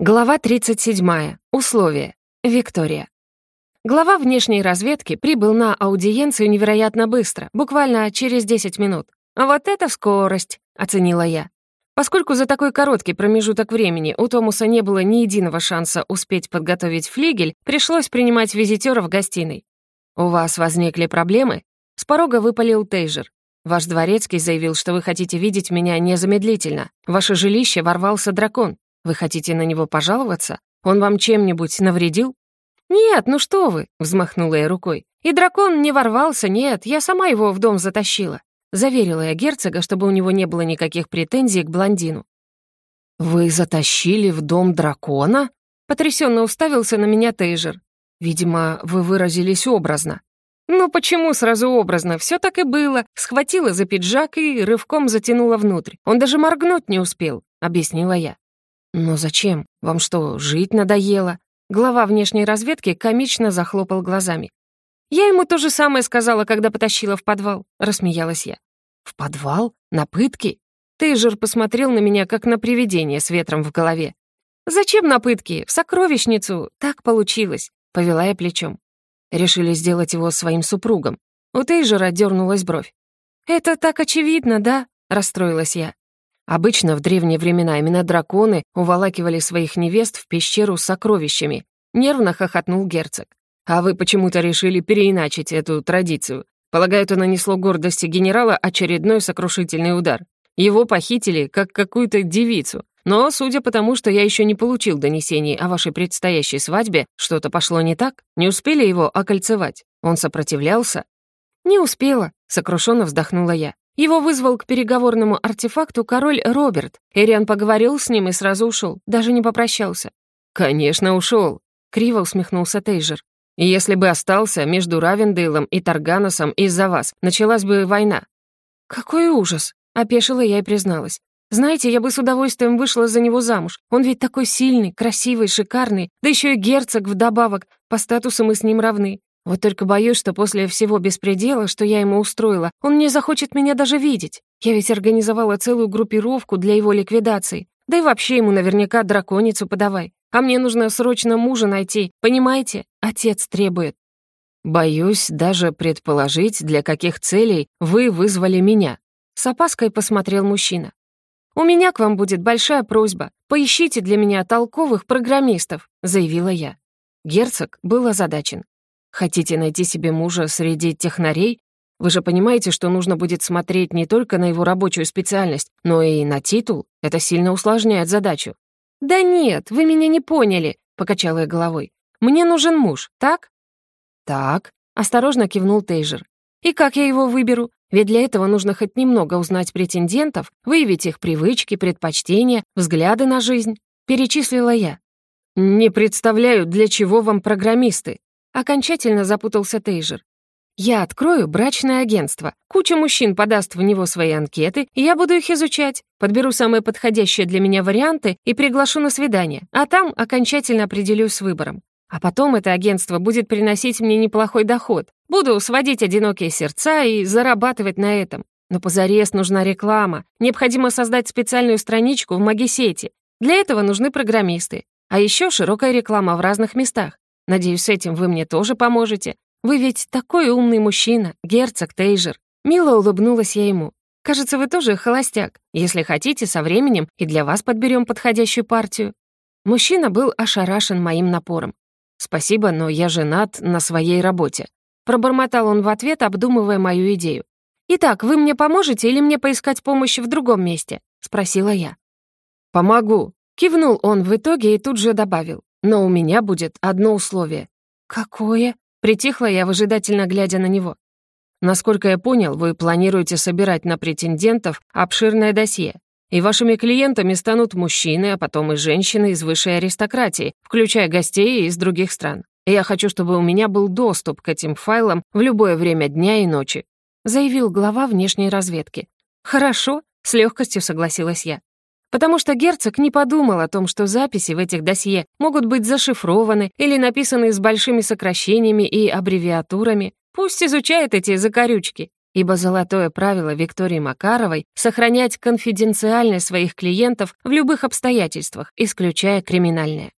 Глава 37. Условия. Виктория. Глава внешней разведки прибыл на аудиенцию невероятно быстро, буквально через 10 минут. «А вот это скорость!» — оценила я. Поскольку за такой короткий промежуток времени у Томуса не было ни единого шанса успеть подготовить флигель, пришлось принимать визитера в гостиной. «У вас возникли проблемы?» С порога выпалил Тейжер. «Ваш дворецкий заявил, что вы хотите видеть меня незамедлительно. В ваше жилище ворвался дракон. Вы хотите на него пожаловаться? Он вам чем-нибудь навредил?» «Нет, ну что вы!» — взмахнула я рукой. «И дракон не ворвался, нет, я сама его в дом затащила». Заверила я герцога, чтобы у него не было никаких претензий к блондину. «Вы затащили в дом дракона?» Потрясенно уставился на меня Тейжер. «Видимо, вы выразились образно». «Ну почему сразу образно? Все так и было. Схватила за пиджак и рывком затянула внутрь. Он даже моргнуть не успел», — объяснила я. «Но зачем? Вам что, жить надоело?» Глава внешней разведки комично захлопал глазами. «Я ему то же самое сказала, когда потащила в подвал», — рассмеялась я. «В подвал? На пытки?» Тейжер посмотрел на меня, как на привидение с ветром в голове. «Зачем на пытки? В сокровищницу. Так получилось», — повела я плечом. Решили сделать его своим супругом. У Тейжера дернулась бровь. «Это так очевидно, да?» — расстроилась я. Обычно в древние времена именно драконы уволакивали своих невест в пещеру с сокровищами. Нервно хохотнул герцог. А вы почему-то решили переиначить эту традицию. Полагаю, это нанесло гордости генерала очередной сокрушительный удар. Его похитили, как какую-то девицу. Но, судя по тому, что я еще не получил донесений о вашей предстоящей свадьбе, что-то пошло не так. Не успели его окольцевать. Он сопротивлялся? «Не успела», — сокрушенно вздохнула я. Его вызвал к переговорному артефакту король Роберт. Эриан поговорил с ним и сразу ушел, даже не попрощался. «Конечно, ушел», — криво усмехнулся Тейжер. «Если бы остался между Равендейлом и Тарганосом из-за вас, началась бы война». «Какой ужас!» — опешила я и призналась. «Знаете, я бы с удовольствием вышла за него замуж. Он ведь такой сильный, красивый, шикарный, да еще и герцог вдобавок. По статусу мы с ним равны. Вот только боюсь, что после всего беспредела, что я ему устроила, он не захочет меня даже видеть. Я ведь организовала целую группировку для его ликвидации. Да и вообще ему наверняка драконицу подавай. А мне нужно срочно мужа найти, понимаете? Отец требует. Боюсь даже предположить, для каких целей вы вызвали меня. С опаской посмотрел мужчина. «У меня к вам будет большая просьба. Поищите для меня толковых программистов», — заявила я. Герцог был озадачен. Хотите найти себе мужа среди технарей? Вы же понимаете, что нужно будет смотреть не только на его рабочую специальность, но и на титул. Это сильно усложняет задачу». «Да нет, вы меня не поняли», — покачала я головой. «Мне нужен муж, так?» «Так», — осторожно кивнул Тейжер. «И как я его выберу? Ведь для этого нужно хоть немного узнать претендентов, выявить их привычки, предпочтения, взгляды на жизнь», — перечислила я. «Не представляю, для чего вам программисты», Окончательно запутался Тейжер. Я открою брачное агентство. Куча мужчин подаст в него свои анкеты, и я буду их изучать. Подберу самые подходящие для меня варианты и приглашу на свидание. А там окончательно определюсь с выбором. А потом это агентство будет приносить мне неплохой доход. Буду сводить одинокие сердца и зарабатывать на этом. Но позарез нужна реклама. Необходимо создать специальную страничку в Магисете. Для этого нужны программисты. А еще широкая реклама в разных местах. Надеюсь, с этим вы мне тоже поможете. Вы ведь такой умный мужчина, герцог Тейжер». Мило улыбнулась я ему. «Кажется, вы тоже холостяк. Если хотите, со временем и для вас подберем подходящую партию». Мужчина был ошарашен моим напором. «Спасибо, но я женат на своей работе». Пробормотал он в ответ, обдумывая мою идею. «Итак, вы мне поможете или мне поискать помощь в другом месте?» — спросила я. «Помогу», — кивнул он в итоге и тут же добавил. Но у меня будет одно условие». «Какое?» — притихла я, выжидательно глядя на него. «Насколько я понял, вы планируете собирать на претендентов обширное досье, и вашими клиентами станут мужчины, а потом и женщины из высшей аристократии, включая гостей из других стран. Я хочу, чтобы у меня был доступ к этим файлам в любое время дня и ночи», заявил глава внешней разведки. «Хорошо», — с легкостью согласилась я потому что герцог не подумал о том, что записи в этих досье могут быть зашифрованы или написаны с большими сокращениями и аббревиатурами. Пусть изучает эти закорючки. ибо золотое правило Виктории Макаровой — сохранять конфиденциальность своих клиентов в любых обстоятельствах, исключая криминальные.